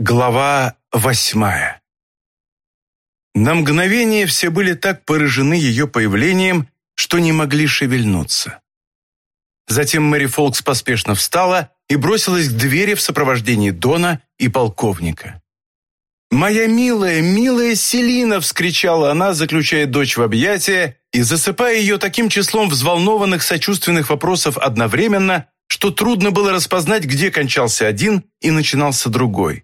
Глава восьмая На мгновение все были так поражены ее появлением, что не могли шевельнуться. Затем Мэри Фолкс поспешно встала и бросилась к двери в сопровождении Дона и полковника. «Моя милая, милая Селина!» – вскричала она, заключая дочь в объятия и засыпая ее таким числом взволнованных сочувственных вопросов одновременно, что трудно было распознать, где кончался один и начинался другой.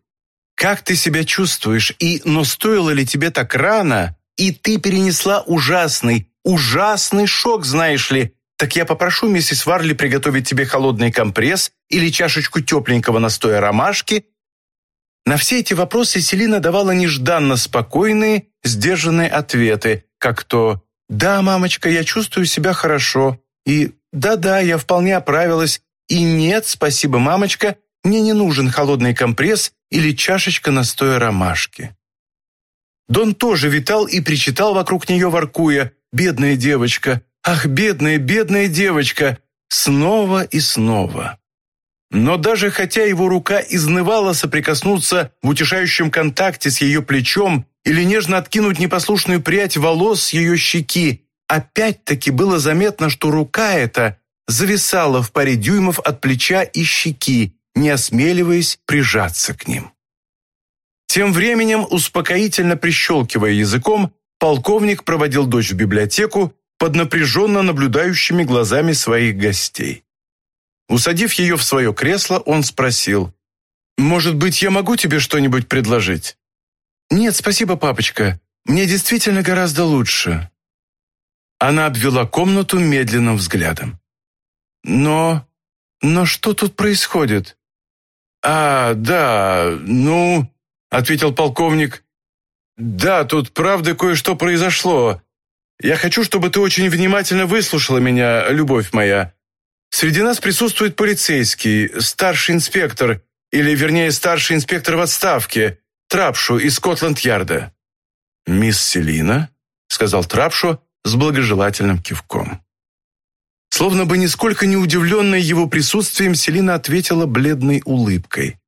«Как ты себя чувствуешь? И, но стоило ли тебе так рано? И ты перенесла ужасный, ужасный шок, знаешь ли. Так я попрошу миссис Варли приготовить тебе холодный компресс или чашечку тепленького настоя ромашки на все эти вопросы Селина давала нежданно спокойные, сдержанные ответы, как то «Да, мамочка, я чувствую себя хорошо», и «Да-да, я вполне оправилась», и «Нет, спасибо, мамочка, мне не нужен холодный компресс или чашечка настоя ромашки». Дон тоже витал и причитал вокруг нее, воркуя «Бедная девочка! Ах, бедная, бедная девочка!» снова и снова. Но даже хотя его рука изнывала соприкоснуться в утешающем контакте с ее плечом или нежно откинуть непослушную прядь волос с ее щеки, опять-таки было заметно, что рука эта зависала в паре дюймов от плеча и щеки, не осмеливаясь прижаться к ним. Тем временем, успокоительно прищелкивая языком, полковник проводил дочь в библиотеку под напряженно наблюдающими глазами своих гостей. Усадив ее в свое кресло, он спросил, «Может быть, я могу тебе что-нибудь предложить?» «Нет, спасибо, папочка. Мне действительно гораздо лучше». Она обвела комнату медленным взглядом. «Но... но что тут происходит?» «А, да, ну...» — ответил полковник. «Да, тут правда кое-что произошло. Я хочу, чтобы ты очень внимательно выслушала меня, любовь моя. Среди нас присутствует полицейский, старший инспектор, или, вернее, старший инспектор в отставке, Трапшу из Скотланд-Ярда». «Мисс Селина?» — сказал Трапшу с благожелательным кивком. Словно бы нисколько не удивленная его присутствием, Селина ответила бледной улыбкой.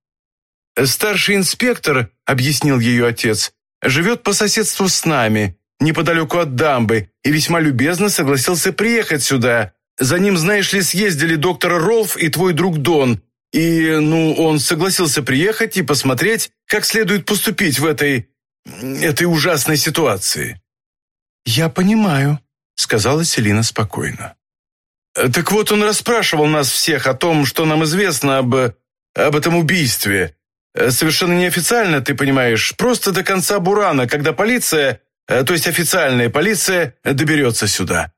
«Старший инспектор», — объяснил ее отец, — «живет по соседству с нами, неподалеку от дамбы, и весьма любезно согласился приехать сюда, за ним, знаешь ли, съездили доктор Ролф и твой друг Дон. И, ну, он согласился приехать и посмотреть, как следует поступить в этой... этой ужасной ситуации». «Я понимаю», — сказала Селина спокойно. «Так вот, он расспрашивал нас всех о том, что нам известно об... об этом убийстве. Совершенно неофициально, ты понимаешь, просто до конца Бурана, когда полиция, то есть официальная полиция, доберется сюда.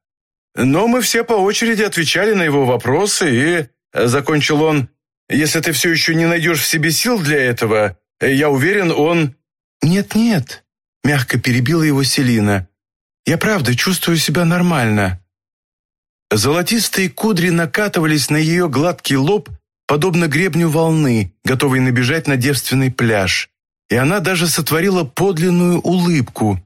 Но мы все по очереди отвечали на его вопросы, и, э, закончил он, если ты все еще не найдешь в себе сил для этого, э, я уверен, он... Нет-нет, мягко перебила его Селина. Я правда чувствую себя нормально. Золотистые кудри накатывались на ее гладкий лоб, подобно гребню волны, готовой набежать на девственный пляж. И она даже сотворила подлинную улыбку,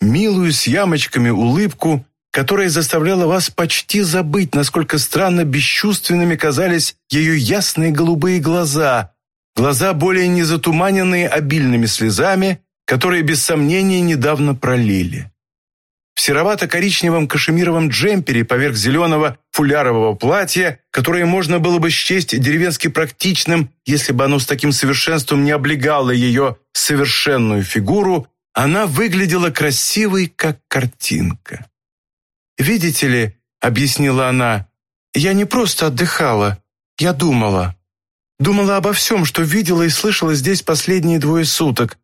милую с ямочками улыбку, которая заставляла вас почти забыть, насколько странно бесчувственными казались ее ясные голубые глаза, глаза более не затуманенные обильными слезами, которые без сомнения недавно пролили. В серовато-коричневом кашемировом джемпере поверх зеленого фулярового платья, которое можно было бы счесть деревенски практичным, если бы оно с таким совершенством не облегало ее совершенную фигуру, она выглядела красивой, как картинка. «Видите ли», — объяснила она, — «я не просто отдыхала, я думала. Думала обо всем, что видела и слышала здесь последние двое суток.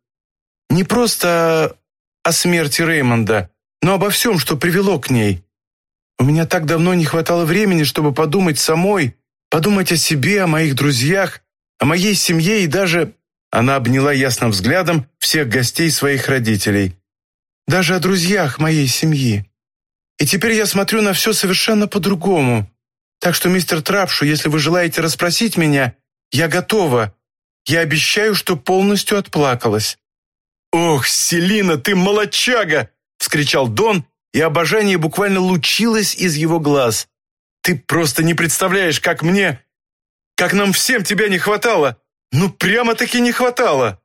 Не просто о смерти Реймонда, но обо всем, что привело к ней. У меня так давно не хватало времени, чтобы подумать самой, подумать о себе, о моих друзьях, о моей семье и даже...» Она обняла ясным взглядом всех гостей своих родителей. «Даже о друзьях моей семьи. И теперь я смотрю на все совершенно по-другому. Так что, мистер Трапшу, если вы желаете расспросить меня, я готова. Я обещаю, что полностью отплакалась». «Ох, Селина, ты молочага!» — вскричал Дон, и обожание буквально лучилось из его глаз. «Ты просто не представляешь, как мне... как нам всем тебя не хватало! Ну, прямо-таки не хватало!»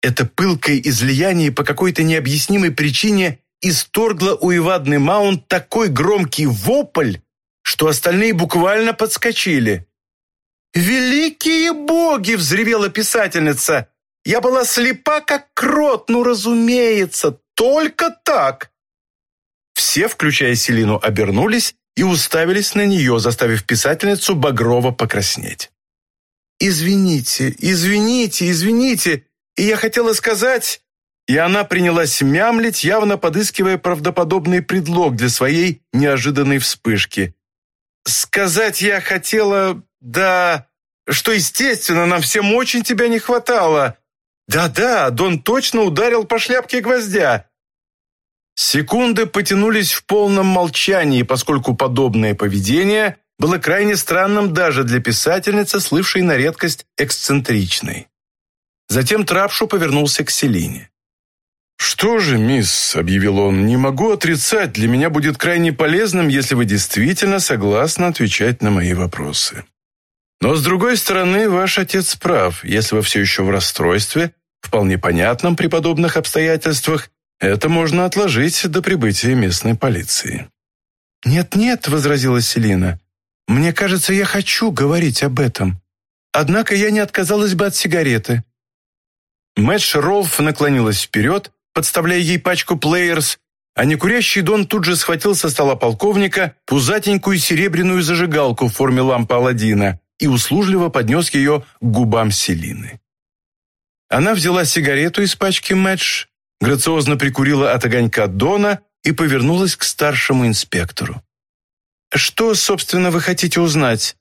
Это пылкое излияние по какой-то необъяснимой причине исторгло у Ивадны Маунт такой громкий вопль, что остальные буквально подскочили. «Великие боги!» — взревела писательница. «Я была слепа, как крот, ну, разумеется, только так!» Все, включая Селину, обернулись и уставились на нее, заставив писательницу багрово покраснеть. «Извините, извините, извините, и я хотела сказать...» И она принялась мямлить, явно подыскивая правдоподобный предлог для своей неожиданной вспышки. «Сказать я хотела... да... что, естественно, нам всем очень тебя не хватало. Да-да, Дон точно ударил по шляпке гвоздя. Секунды потянулись в полном молчании, поскольку подобное поведение было крайне странным даже для писательницы, слывшей на редкость эксцентричной. Затем Трапшу повернулся к Селине. «Что же, мисс», — объявил он, — «не могу отрицать, для меня будет крайне полезным, если вы действительно согласны отвечать на мои вопросы. Но, с другой стороны, ваш отец прав, если вы все еще в расстройстве, вполне понятном при подобных обстоятельствах, это можно отложить до прибытия местной полиции». «Нет-нет», — возразила Селина, — «мне кажется, я хочу говорить об этом. Однако я не отказалась бы от сигареты». Мэтч Ролф наклонилась вперед, подставляя ей пачку плеерс, а некурящий Дон тут же схватил со стола полковника пузатенькую серебряную зажигалку в форме лампы Аладдина и услужливо поднес ее к губам Селины. Она взяла сигарету из пачки Мэтч, грациозно прикурила от огонька Дона и повернулась к старшему инспектору. «Что, собственно, вы хотите узнать?»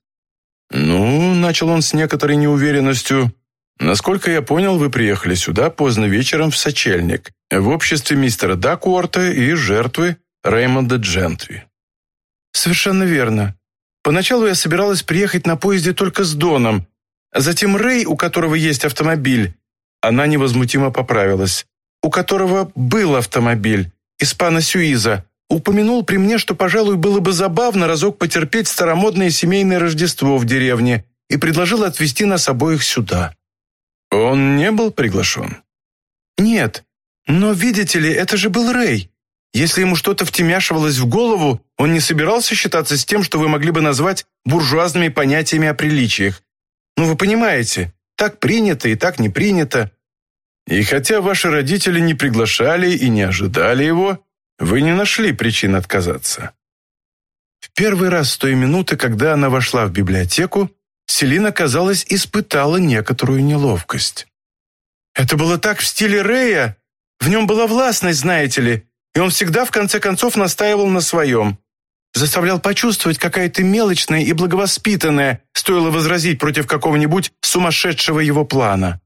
«Ну», — начал он с некоторой неуверенностью, «насколько я понял, вы приехали сюда поздно вечером в сочельник, в обществе мистера Дакуорта и жертвы Реймонда Джентри». «Совершенно верно. Поначалу я собиралась приехать на поезде только с Доном, затем Рэй, у которого есть автомобиль, она невозмутимо поправилась у которого был автомобиль, испана Сюиза, упомянул при мне, что, пожалуй, было бы забавно разок потерпеть старомодное семейное Рождество в деревне и предложил отвезти нас обоих сюда. Он не был приглашен? Нет, но, видите ли, это же был Рэй. Если ему что-то втемяшивалось в голову, он не собирался считаться с тем, что вы могли бы назвать буржуазными понятиями о приличиях. Ну, вы понимаете, так принято и так не принято. И хотя ваши родители не приглашали и не ожидали его, вы не нашли причин отказаться. В первый раз с той минуты, когда она вошла в библиотеку, Селина, казалось, испытала некоторую неловкость. Это было так в стиле Рэя. В нем была властность, знаете ли, и он всегда в конце концов настаивал на своем. Заставлял почувствовать, какая ты мелочная и благовоспитанная, стоило возразить против какого-нибудь сумасшедшего его плана.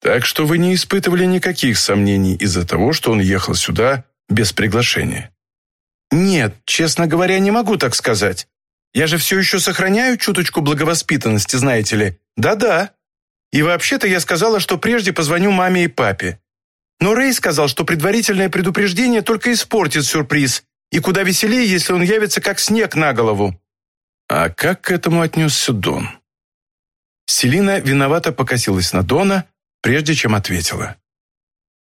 Так что вы не испытывали никаких сомнений из-за того, что он ехал сюда без приглашения? Нет, честно говоря, не могу так сказать. Я же все еще сохраняю чуточку благовоспитанности, знаете ли. Да-да. И вообще-то я сказала, что прежде позвоню маме и папе. Но Рэй сказал, что предварительное предупреждение только испортит сюрприз, и куда веселее, если он явится как снег на голову. А как к этому отнесся Дон? Селина виновато покосилась на Дона, прежде чем ответила.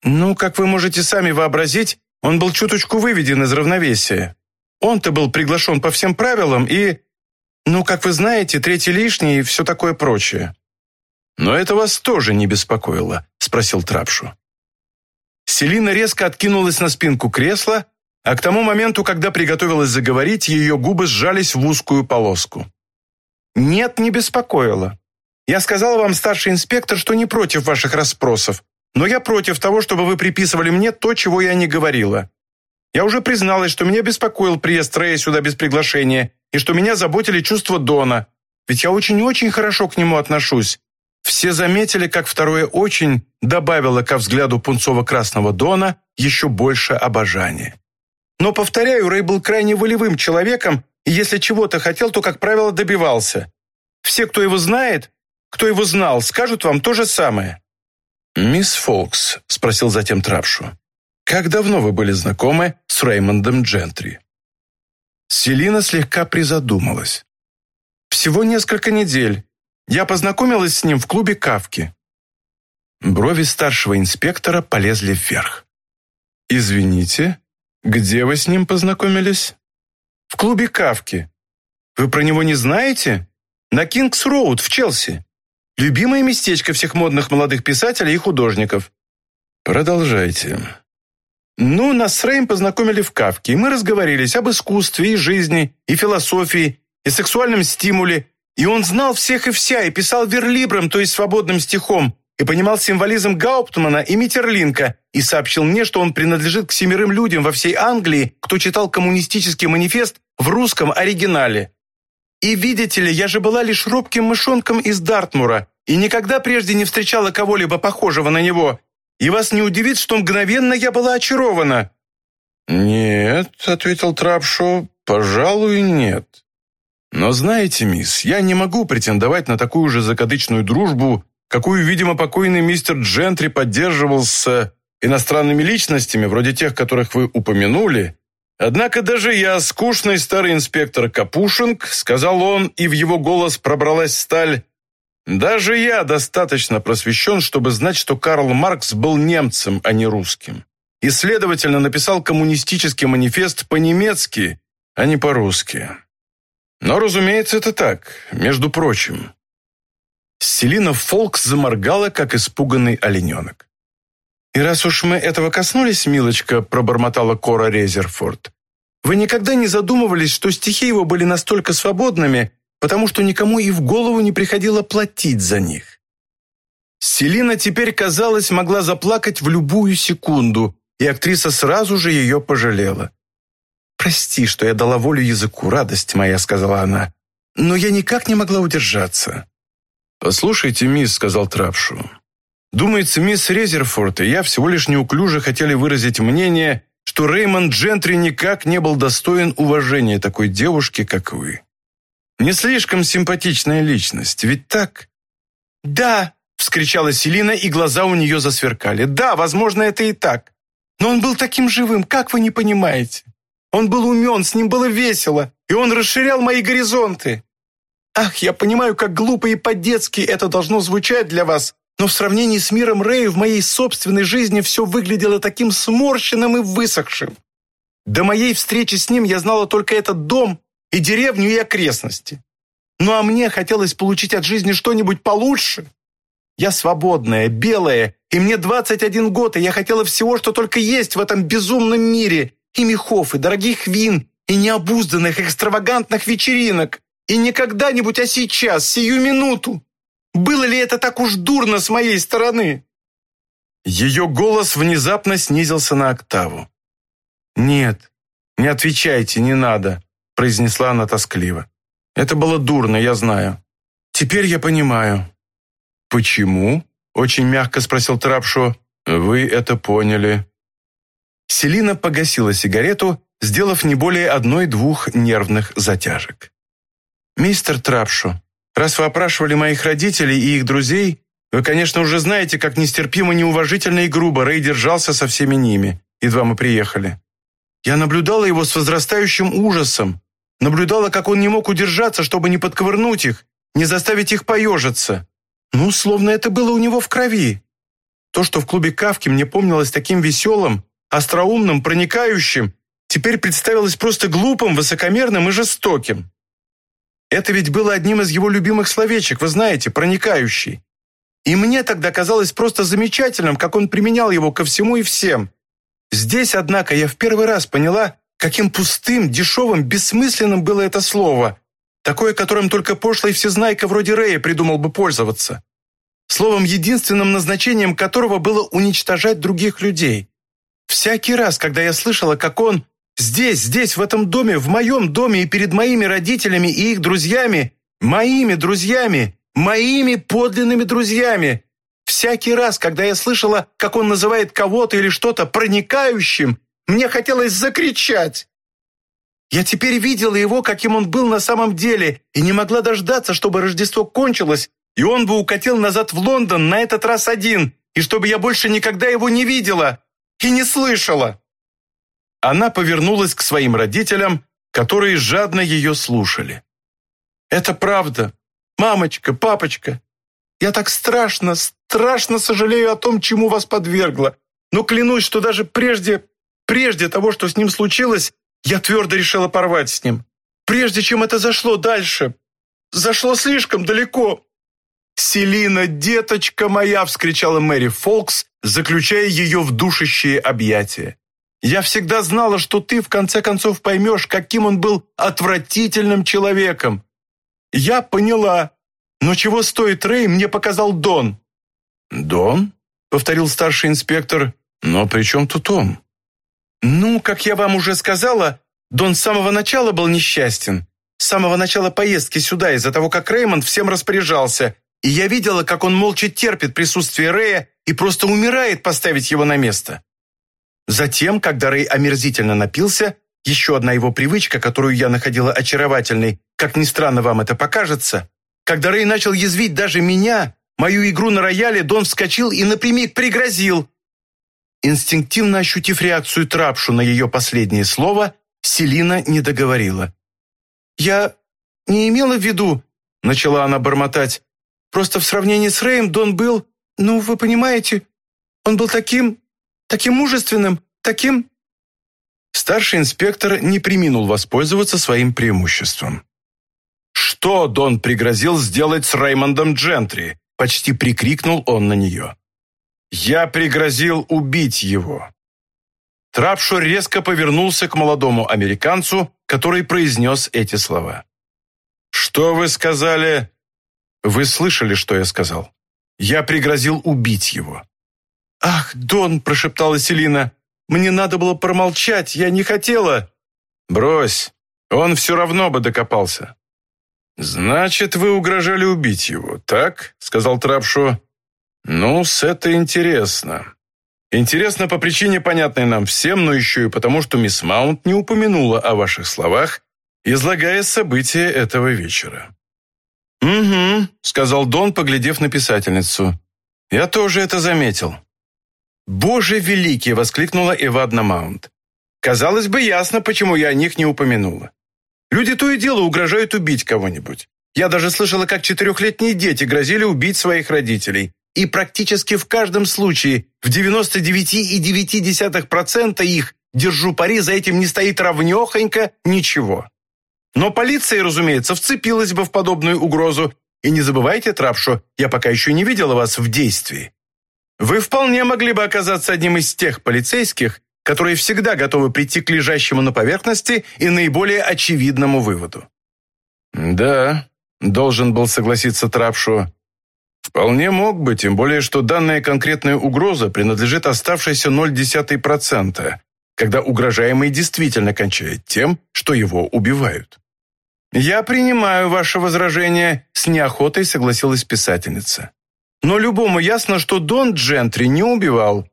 «Ну, как вы можете сами вообразить, он был чуточку выведен из равновесия. Он-то был приглашен по всем правилам и... Ну, как вы знаете, третий лишний и все такое прочее». «Но это вас тоже не беспокоило?» – спросил Трапшу. Селина резко откинулась на спинку кресла, а к тому моменту, когда приготовилась заговорить, ее губы сжались в узкую полоску. «Нет, не беспокоило. Я сказала вам, старший инспектор, что не против ваших расспросов, но я против того, чтобы вы приписывали мне то, чего я не говорила. Я уже призналась, что меня беспокоил приезд Рэя сюда без приглашения и что меня заботили чувства Дона, ведь я очень-очень хорошо к нему отношусь. Все заметили, как второе «очень» добавило ко взгляду пунцово-красного Дона еще больше обожания. Но, повторяю, Рэй был крайне волевым человеком, и если чего-то хотел, то, как правило, добивался. Все, кто его знает, кто его знал, скажут вам то же самое». «Мисс Фолкс», — спросил затем Трапшу, «как давно вы были знакомы с Реймондом Джентри?» Селина слегка призадумалась. «Всего несколько недель. Я познакомилась с ним в клубе Кавки». Брови старшего инспектора полезли вверх. «Извините, где вы с ним познакомились?» «В клубе Кавки. Вы про него не знаете? На Кингс-Роуд в Челси. Любимое местечко всех модных молодых писателей и художников». «Продолжайте». «Ну, нас с Рэем познакомили в Кавке, и мы разговорились об искусстве и жизни, и философии, и сексуальном стимуле, и он знал всех и вся, и писал верлибром, то есть свободным стихом, и понимал символизм Гауптмана и Миттерлинка, и сообщил мне, что он принадлежит к семерым людям во всей Англии, кто читал коммунистический манифест в русском оригинале. И видите ли, я же была лишь робким мышонком из Дартмура, и никогда прежде не встречала кого-либо похожего на него. И вас не удивит, что мгновенно я была очарована». «Нет», — ответил Трапшо, — «пожалуй, нет. Но знаете, мисс, я не могу претендовать на такую же закадычную дружбу, какую, видимо, покойный мистер Джентри поддерживал с иностранными личностями, вроде тех, которых вы упомянули. Однако даже я, скучный старый инспектор Капушинг, сказал он, и в его голос пробралась сталь, даже я достаточно просвещен, чтобы знать, что Карл Маркс был немцем, а не русским. И, следовательно, написал коммунистический манифест по-немецки, а не по-русски. Но, разумеется, это так, между прочим. Селина Фолкс заморгала, как испуганный олененок. «И раз уж мы этого коснулись, милочка», пробормотала Кора Резерфорд, «вы никогда не задумывались, что стихи его были настолько свободными, потому что никому и в голову не приходило платить за них?» Селина теперь, казалось, могла заплакать в любую секунду, и актриса сразу же ее пожалела. «Прости, что я дала волю языку, радость моя», — сказала она. «Но я никак не могла удержаться». «Послушайте, мисс», — сказал Трапшу. «Думается, мисс Резерфорд и я всего лишь неуклюже хотели выразить мнение, что Реймонд Джентри никак не был достоин уважения такой девушки, как вы. Не слишком симпатичная личность, ведь так?» «Да», — вскричала Селина, и глаза у нее засверкали. «Да, возможно, это и так. Но он был таким живым, как вы не понимаете? Он был умен, с ним было весело, и он расширял мои горизонты. Ах, я понимаю, как глупо и по-детски это должно звучать для вас, но в сравнении с миром Рэя в моей собственной жизни все выглядело таким сморщенным и высохшим. До моей встречи с ним я знала только этот дом и деревню и окрестности. Ну а мне хотелось получить от жизни что-нибудь получше. Я свободная, белая, и мне 21 год, и я хотела всего, что только есть в этом безумном мире, и мехов, и дорогих вин, и необузданных, экстравагантных вечеринок. И не когда-нибудь, а сейчас, сию минуту. Было ли это так уж дурно с моей стороны?» Ее голос внезапно снизился на октаву. «Нет, не отвечайте, не надо», — произнесла она тоскливо. «Это было дурно, я знаю. Теперь я понимаю». «Почему?» — очень мягко спросил Трапшо. «Вы это поняли». Селина погасила сигарету, сделав не более одной-двух нервных затяжек. «Мистер Трапшу, раз вы опрашивали моих родителей и их друзей, вы, конечно, уже знаете, как нестерпимо неуважительно и грубо Рэй держался со всеми ними, едва мы приехали. Я наблюдала его с возрастающим ужасом, наблюдала, как он не мог удержаться, чтобы не подковырнуть их, не заставить их поежиться. Ну, словно это было у него в крови. То, что в клубе Кавки мне помнилось таким веселым, остроумным, проникающим, теперь представилось просто глупым, высокомерным и жестоким. Это ведь было одним из его любимых словечек, вы знаете, проникающий. И мне тогда казалось просто замечательным, как он применял его ко всему и всем. Здесь, однако, я в первый раз поняла, каким пустым, дешевым, бессмысленным было это слово, такое, которым только пошлый всезнайка вроде Рэя придумал бы пользоваться. Словом, единственным назначением которого было уничтожать других людей. Всякий раз, когда я слышала, как он здесь, здесь, в этом доме, в моем доме и перед моими родителями и их друзьями, моими друзьями, моими подлинными друзьями, всякий раз, когда я слышала, как он называет кого-то или что-то проникающим, мне хотелось закричать. Я теперь видела его, каким он был на самом деле, и не могла дождаться, чтобы Рождество кончилось, и он бы укатил назад в Лондон на этот раз один, и чтобы я больше никогда его не видела и не слышала!» Она повернулась к своим родителям, которые жадно ее слушали. «Это правда. Мамочка, папочка. Я так страшно, страшно сожалею о том, чему вас подвергла. Но клянусь, что даже прежде, прежде того, что с ним случилось, я твердо решила порвать с ним. Прежде чем это зашло дальше. Зашло слишком далеко. «Селина, деточка моя!» – вскричала Мэри Фолкс, заключая ее в душащие объятия. «Я всегда знала, что ты в конце концов поймешь, каким он был отвратительным человеком. Я поняла. Но чего стоит Рэй, мне показал Дон». «Дон?» – повторил старший инспектор. «Но при чем тут он?» «Ну, как я вам уже сказала, Дон с самого начала был несчастен. С самого начала поездки сюда, из-за того, как Реймонд всем распоряжался, и я видела, как он молча терпит присутствие Рэя и просто умирает поставить его на место. Затем, когда Рэй омерзительно напился, еще одна его привычка, которую я находила очаровательной, как ни странно вам это покажется, когда Рэй начал язвить даже меня, мою игру на рояле, Дон вскочил и напрямик пригрозил. Инстинктивно ощутив реакцию Трапшу на ее последнее слово, Селина не договорила. «Я не имела в виду», — начала она бормотать, Просто в сравнении с Рэем Дон был, ну, вы понимаете, он был таким, таким мужественным, таким...» Старший инспектор не приминул воспользоваться своим преимуществом. «Что Дон пригрозил сделать с Реймондом Джентри?» Почти прикрикнул он на нее. «Я пригрозил убить его». Трапшо резко повернулся к молодому американцу, который произнес эти слова. «Что вы сказали?» Вы слышали, что я сказал? Я пригрозил убить его». «Ах, Дон!» – прошептала Селина. «Мне надо было промолчать, я не хотела». «Брось, он все равно бы докопался». «Значит, вы угрожали убить его, так?» – сказал Трапшо. «Ну, с это интересно. Интересно по причине, понятной нам всем, но еще и потому, что мисс Маунт не упомянула о ваших словах, излагая события этого вечера. «Угу», — сказал Дон, поглядев на писательницу. «Я тоже это заметил». «Боже великий!» — воскликнула Эвадна Маунт. «Казалось бы, ясно, почему я о них не упомянула. Люди то и дело угрожают убить кого-нибудь. Я даже слышала, как четырехлетние дети грозили убить своих родителей. И практически в каждом случае, в 99,9% их, держу пари, за этим не стоит равнехонько ничего. Но полиция, разумеется, вцепилась бы в подобную угрозу. И не забывайте, Трапшо, я пока еще не видела вас в действии. Вы вполне могли бы оказаться одним из тех полицейских, которые всегда готовы прийти к лежащему на поверхности и наиболее очевидному выводу. Да, должен был согласиться Трапшо. Вполне мог бы, тем более, что данная конкретная угроза принадлежит оставшейся 0,1%, когда угрожаемый действительно кончает тем, что его убивают. «Я принимаю ваше возражение», — с неохотой согласилась писательница. «Но любому ясно, что Дон Джентри не убивал.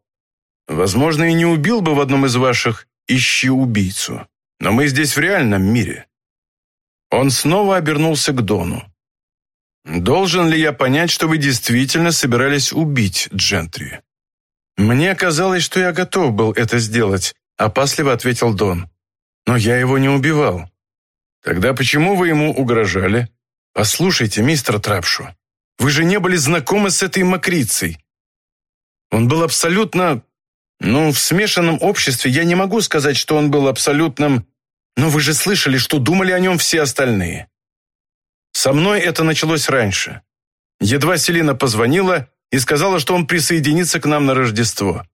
Возможно, и не убил бы в одном из ваших «ищи убийцу». Но мы здесь в реальном мире». Он снова обернулся к Дону. «Должен ли я понять, что вы действительно собирались убить Джентри?» «Мне казалось, что я готов был это сделать», опасливо ответил Дон. «Но я его не убивал». «Тогда почему вы ему угрожали?» «Послушайте, мистер Трапшу, вы же не были знакомы с этой мокрицей. Он был абсолютно... Ну, в смешанном обществе я не могу сказать, что он был абсолютным... Но вы же слышали, что думали о нем все остальные. Со мной это началось раньше. Едва Селина позвонила и сказала, что он присоединится к нам на Рождество.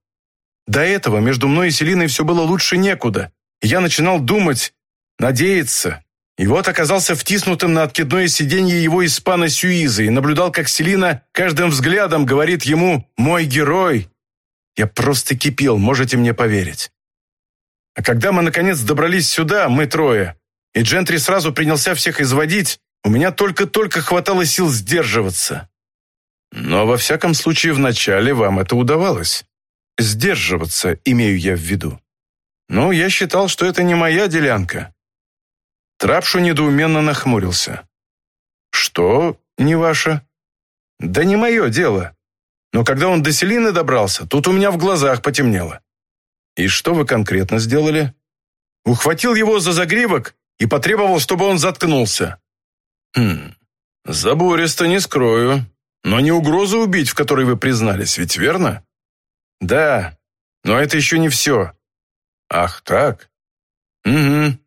До этого между мной и Селиной все было лучше некуда. Я начинал думать, надеяться. И вот оказался втиснутым на откидное сиденье его испана Сюиза и наблюдал, как Селина каждым взглядом говорит ему «мой герой». Я просто кипел, можете мне поверить. А когда мы, наконец, добрались сюда, мы трое, и Джентри сразу принялся всех изводить, у меня только-только хватало сил сдерживаться. Но, во всяком случае, вначале вам это удавалось. Сдерживаться, имею я в виду. Ну, я считал, что это не моя делянка. Трапшу недоуменно нахмурился. Что не ваше? Да не мое дело. Но когда он до Селины добрался, тут у меня в глазах потемнело. И что вы конкретно сделали? Ухватил его за загривок и потребовал, чтобы он заткнулся. Хм, забористо не скрою. Но не угроза убить, в которой вы признались, ведь верно? Да, но это еще не все. Ах, так? Угу.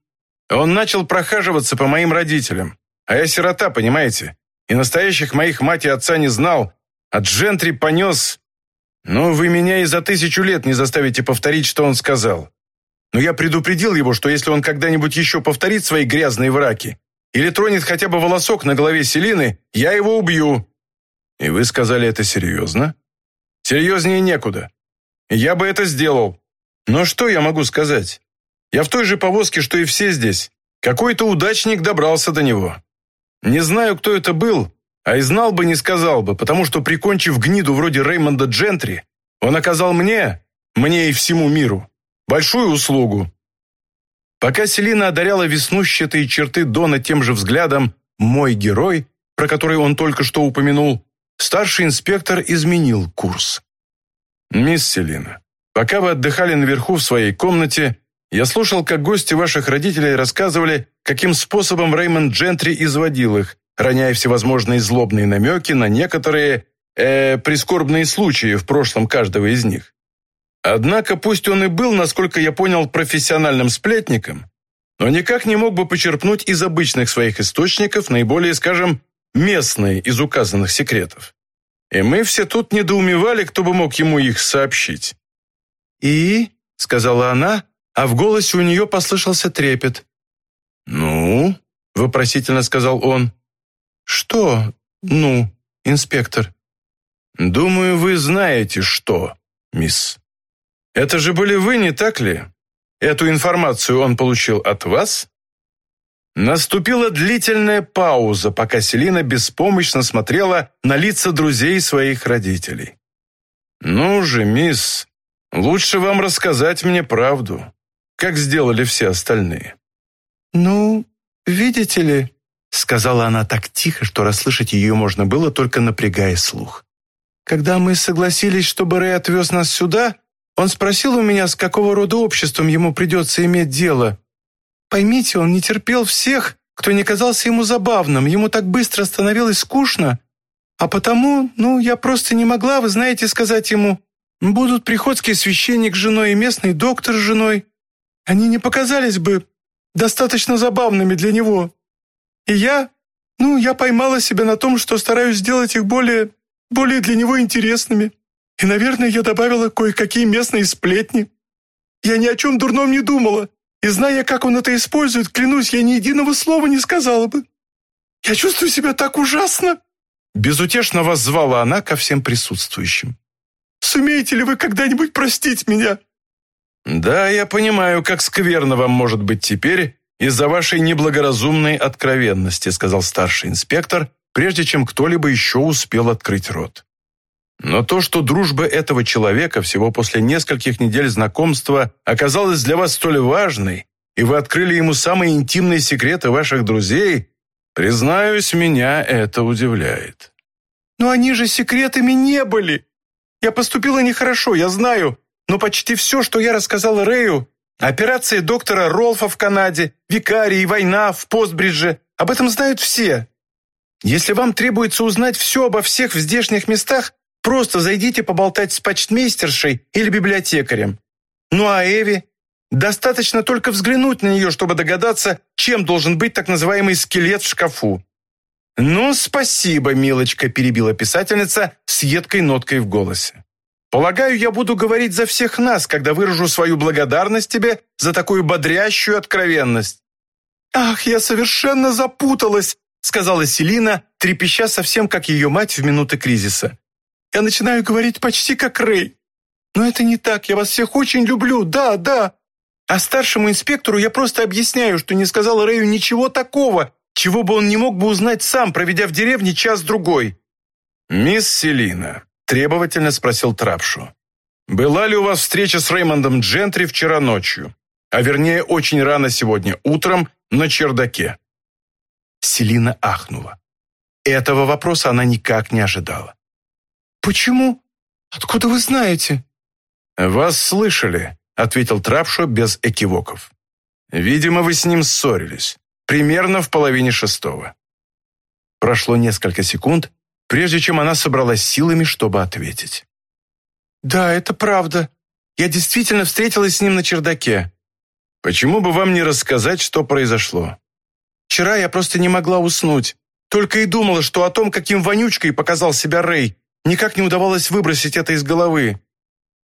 Он начал прохаживаться по моим родителям. А я сирота, понимаете? И настоящих моих мать и отца не знал. А Джентри понес... Ну, вы меня и за тысячу лет не заставите повторить, что он сказал. Но я предупредил его, что если он когда-нибудь еще повторит свои грязные враки или тронет хотя бы волосок на голове Селины, я его убью. И вы сказали это серьезно? Серьезнее некуда. Я бы это сделал. Но что я могу сказать? Я в той же повозке, что и все здесь. Какой-то удачник добрался до него. Не знаю, кто это был, а и знал бы, не сказал бы, потому что, прикончив гниду вроде Реймонда Джентри, он оказал мне, мне и всему миру, большую услугу. Пока Селина одаряла веснущатые черты Дона тем же взглядом «мой герой», про который он только что упомянул, старший инспектор изменил курс. «Мисс Селина, пока вы отдыхали наверху в своей комнате, я слушал, как гости ваших родителей рассказывали, каким способом Реймонд Джентри изводил их, роняя всевозможные злобные намеки на некоторые э, прискорбные случаи в прошлом каждого из них. Однако, пусть он и был, насколько я понял, профессиональным сплетником, но никак не мог бы почерпнуть из обычных своих источников наиболее, скажем, местные из указанных секретов. И мы все тут недоумевали, кто бы мог ему их сообщить. «И?» — сказала она, а в голосе у нее послышался трепет. «Ну?» — вопросительно сказал он. «Что «ну», инспектор?» «Думаю, вы знаете, что, мисс. Это же были вы, не так ли? Эту информацию он получил от вас?» Наступила длительная пауза, пока Селина беспомощно смотрела на лица друзей своих родителей. «Ну же, мисс, лучше вам рассказать мне правду как сделали все остальные. «Ну, видите ли», — сказала она так тихо, что расслышать ее можно было, только напрягая слух. «Когда мы согласились, чтобы Рэй отвез нас сюда, он спросил у меня, с какого рода обществом ему придется иметь дело. Поймите, он не терпел всех, кто не казался ему забавным, ему так быстро становилось скучно, а потому, ну, я просто не могла, вы знаете, сказать ему, будут приходский священник с женой и местный доктор с женой, они не показались бы достаточно забавными для него. И я, ну, я поймала себя на том, что стараюсь сделать их более, более для него интересными. И, наверное, я добавила кое-какие местные сплетни. Я ни о чем дурном не думала, и, зная, как он это использует, клянусь, я ни единого слова не сказала бы. Я чувствую себя так ужасно!» Безутешно воззвала она ко всем присутствующим. «Сумеете ли вы когда-нибудь простить меня? «Да, я понимаю, как скверно вам может быть теперь из-за вашей неблагоразумной откровенности», сказал старший инспектор, прежде чем кто-либо еще успел открыть рот. Но то, что дружба этого человека всего после нескольких недель знакомства оказалась для вас столь важной, и вы открыли ему самые интимные секреты ваших друзей, признаюсь, меня это удивляет. «Но они же секретами не были! Я поступила нехорошо, я знаю, но почти все, что я рассказала Рэю, операции доктора Ролфа в Канаде, викарии, война в Постбридже, об этом знают все. Если вам требуется узнать все обо всех в здешних местах, просто зайдите поболтать с почтмейстершей или библиотекарем. Ну а Эви? Достаточно только взглянуть на нее, чтобы догадаться, чем должен быть так называемый скелет в шкафу. «Ну, спасибо, милочка», – перебила писательница с едкой ноткой в голосе. Полагаю, я буду говорить за всех нас, когда выражу свою благодарность тебе за такую бодрящую откровенность». «Ах, я совершенно запуталась», — сказала Селина, трепеща совсем как ее мать в минуты кризиса. «Я начинаю говорить почти как Рэй. Но это не так, я вас всех очень люблю, да, да. А старшему инспектору я просто объясняю, что не сказала Рэю ничего такого, чего бы он не мог бы узнать сам, проведя в деревне час-другой». «Мисс Селина, Требовательно спросил Трапшу. «Была ли у вас встреча с Реймондом Джентри вчера ночью? А вернее, очень рано сегодня утром на чердаке?» Селина ахнула. Этого вопроса она никак не ожидала. «Почему? Откуда вы знаете?» «Вас слышали», — ответил Трапшо без экивоков. «Видимо, вы с ним ссорились. Примерно в половине шестого». Прошло несколько секунд, прежде чем она собралась силами, чтобы ответить. «Да, это правда. Я действительно встретилась с ним на чердаке». «Почему бы вам не рассказать, что произошло?» «Вчера я просто не могла уснуть. Только и думала, что о том, каким вонючкой показал себя Рэй, никак не удавалось выбросить это из головы.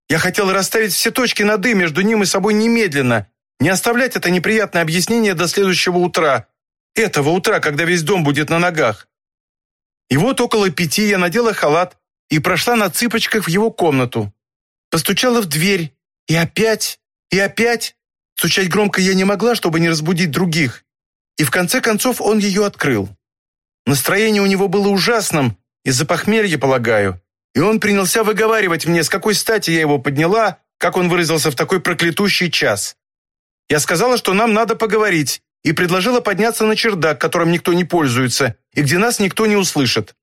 Я хотела расставить все точки над «и» между ним и собой немедленно, не оставлять это неприятное объяснение до следующего утра. Этого утра, когда весь дом будет на ногах. И вот около пяти я надела халат и прошла на цыпочках в его комнату. Постучала в дверь. И опять, и опять. Стучать громко я не могла, чтобы не разбудить других. И в конце концов он ее открыл. Настроение у него было ужасным, из-за похмелья, полагаю. И он принялся выговаривать мне, с какой стати я его подняла, как он выразился в такой проклятущий час. Я сказала, что нам надо поговорить, и предложила подняться на чердак, которым никто не пользуется, и где нас никто не услышит.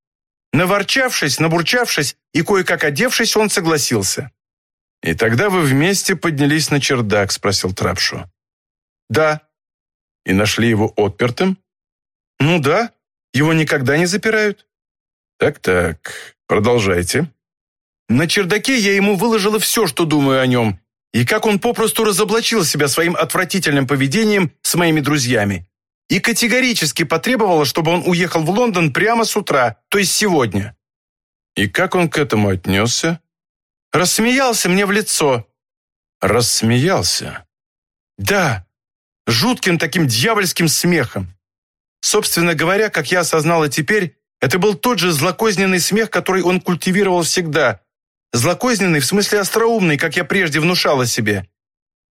Наворчавшись, набурчавшись и кое-как одевшись, он согласился. «И тогда вы вместе поднялись на чердак?» – спросил Трапшу. «Да». «И нашли его отпертым?» «Ну да, его никогда не запирают». «Так-так, продолжайте». На чердаке я ему выложила все, что думаю о нем, и как он попросту разоблачил себя своим отвратительным поведением с моими друзьями. И категорически потребовала, чтобы он уехал в Лондон прямо с утра, то есть сегодня. И как он к этому отнесся? Рассмеялся мне в лицо. Рассмеялся? Да, жутким таким дьявольским смехом. Собственно говоря, как я осознала теперь, это был тот же злокозненный смех, который он культивировал всегда, Злокозненный, в смысле остроумный, как я прежде внушала себе.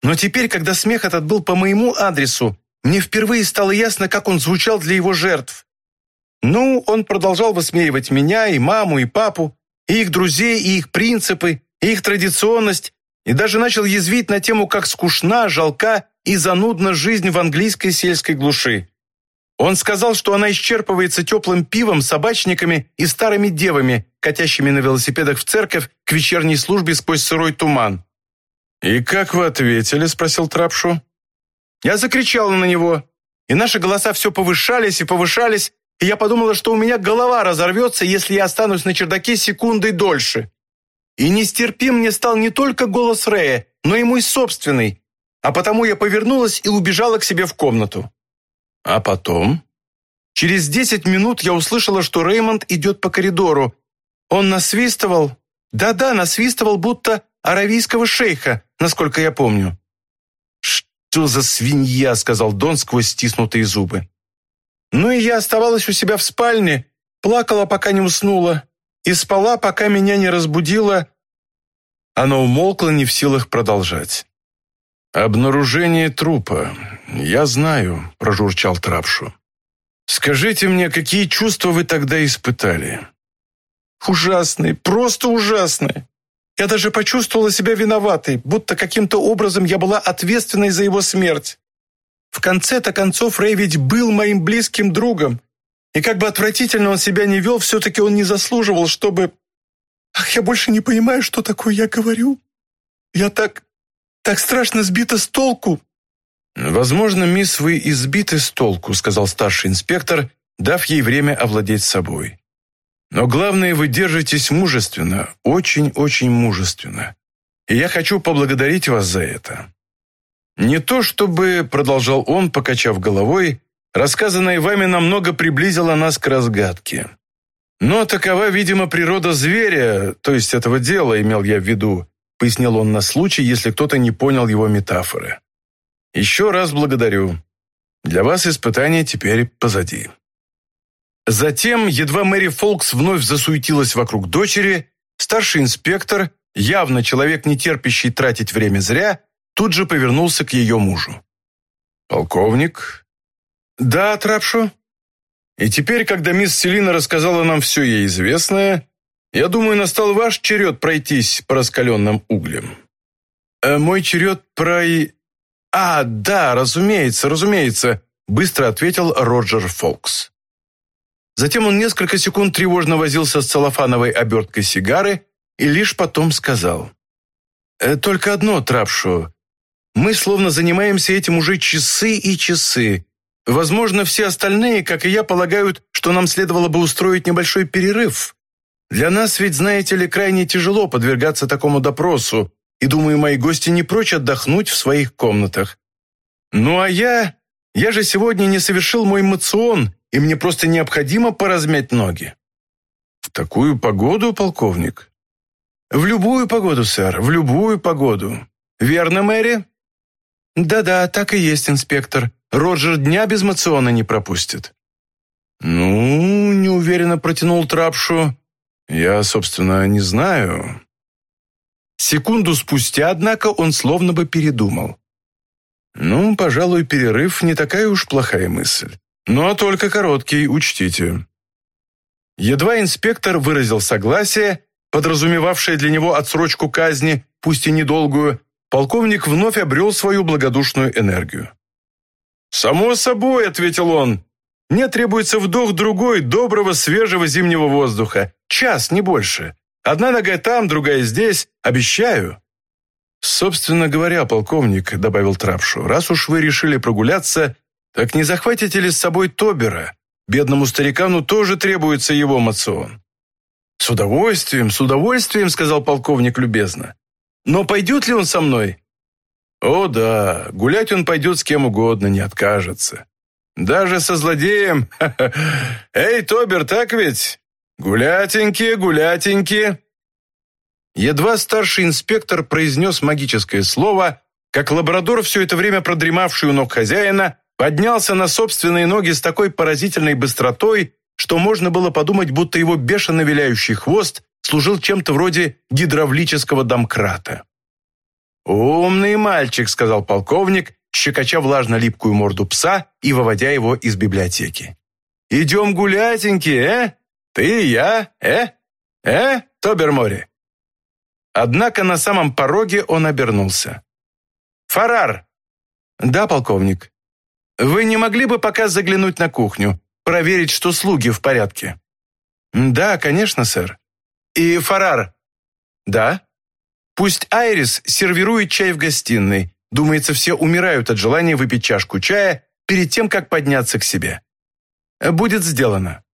Но теперь, когда смех этот был по моему адресу, мне впервые стало ясно, как он звучал для его жертв. Ну, он продолжал высмеивать меня, и маму, и папу, и их друзей, и их принципы, и их традиционность, и даже начал язвить на тему, как скучна, жалка и занудна жизнь в английской сельской глуши. Он сказал, что она исчерпывается теплым пивом, собачниками и старыми девами, катящими на велосипедах в церковь к вечерней службе сквозь сырой туман. «И как вы ответили?» – спросил Трапшу. Я закричала на него, и наши голоса все повышались и повышались, и я подумала, что у меня голова разорвется, если я останусь на чердаке секундой дольше. И нестерпим мне стал не только голос Рэя, но и мой собственный, а потому я повернулась и убежала к себе в комнату. А потом? Через десять минут я услышала, что Реймонд идет по коридору. Он насвистывал, да-да, насвистывал, будто аравийского шейха, насколько я помню. «Что за свинья?» — сказал Дон сквозь стиснутые зубы. Ну и я оставалась у себя в спальне, плакала, пока не уснула, и спала, пока меня не разбудила. Она умолкла, не в силах продолжать. «Обнаружение трупа. Я знаю», — прожурчал Трапшу. «Скажите мне, какие чувства вы тогда испытали?» «Ужасные, просто ужасные. Я даже почувствовала себя виноватой, будто каким-то образом я была ответственной за его смерть. В конце-то концов Рэй ведь был моим близким другом, и как бы отвратительно он себя не вел, все-таки он не заслуживал, чтобы... Ах, я больше не понимаю, что такое я говорю. Я так так страшно сбита с толку!» «Возможно, мисс, вы избиты с толку», сказал старший инспектор, дав ей время овладеть собой. «Но главное, вы держитесь мужественно, очень-очень мужественно. И я хочу поблагодарить вас за это». «Не то чтобы», — продолжал он, покачав головой, «рассказанное вами намного приблизило нас к разгадке. Но такова, видимо, природа зверя, то есть этого дела, имел я в виду, пояснил он на случай, если кто-то не понял его метафоры. «Еще раз благодарю. Для вас испытание теперь позади». Затем, едва Мэри Фолкс вновь засуетилась вокруг дочери, старший инспектор, явно человек, не терпящий тратить время зря, тут же повернулся к ее мужу. «Полковник?» «Да, Трапшо?» «И теперь, когда мисс Селина рассказала нам все ей известное, я думаю, настал ваш черед пройтись по раскаленным углям. Э, мой черед про... А, да, разумеется, разумеется, быстро ответил Роджер Фолкс. Затем он несколько секунд тревожно возился с целлофановой оберткой сигары и лишь потом сказал. «Э, «Только одно, Трапшу. Мы словно занимаемся этим уже часы и часы. Возможно, все остальные, как и я, полагают, что нам следовало бы устроить небольшой перерыв. Для нас ведь, знаете ли, крайне тяжело подвергаться такому допросу, и, думаю, мои гости не прочь отдохнуть в своих комнатах. Ну а я... Я же сегодня не совершил мой мацион, и мне просто необходимо поразмять ноги». «В такую погоду, полковник?» «В любую погоду, сэр, в любую погоду. Верно, Мэри?» «Да-да, так и есть, инспектор. Роджер дня без мациона не пропустит». «Ну, неуверенно протянул Трапшу. Я, собственно, не знаю». Секунду спустя, однако, он словно бы передумал. «Ну, пожалуй, перерыв не такая уж плохая мысль. Но только короткий, учтите». Едва инспектор выразил согласие, подразумевавшее для него отсрочку казни, пусть и недолгую, полковник вновь обрел свою благодушную энергию. «Само собой», — ответил он, — «мне требуется вдох другой, доброго, свежего зимнего воздуха. Час, не больше. Одна нога там, другая здесь. Обещаю». «Собственно говоря, полковник», — добавил Трапшу, «раз уж вы решили прогуляться, так не захватите ли с собой Тобера? Бедному старикану тоже требуется его мацион». «С удовольствием, с удовольствием», — сказал полковник любезно. «Но пойдет ли он со мной?» «О да, гулять он пойдет с кем угодно, не откажется. Даже со злодеем. Эй, Тобер, так ведь? Гулятенькие, гулятенькие». Едва старший инспектор произнес магическое слово, как лабрадор, все это время продремавший у ног хозяина, поднялся на собственные ноги с такой поразительной быстротой, что можно было подумать, будто его бешено виляющий хвост служил чем-то вроде гидравлического домкрата. «Умный мальчик», — сказал полковник, щекоча влажно липкую морду пса и выводя его из библиотеки. «Идем гулятеньки, э? Ты и я, э? Э, Тобермори?» Однако на самом пороге он обернулся. «Фарар!» «Да, полковник. Вы не могли бы пока заглянуть на кухню, проверить, что слуги в порядке?» «Да, конечно, сэр. И Фарар?» «Да?» «Пусть Айрис сервирует чай в гостиной. Думается, все умирают от желания выпить чашку чая перед тем, как подняться к себе». «Будет сделано».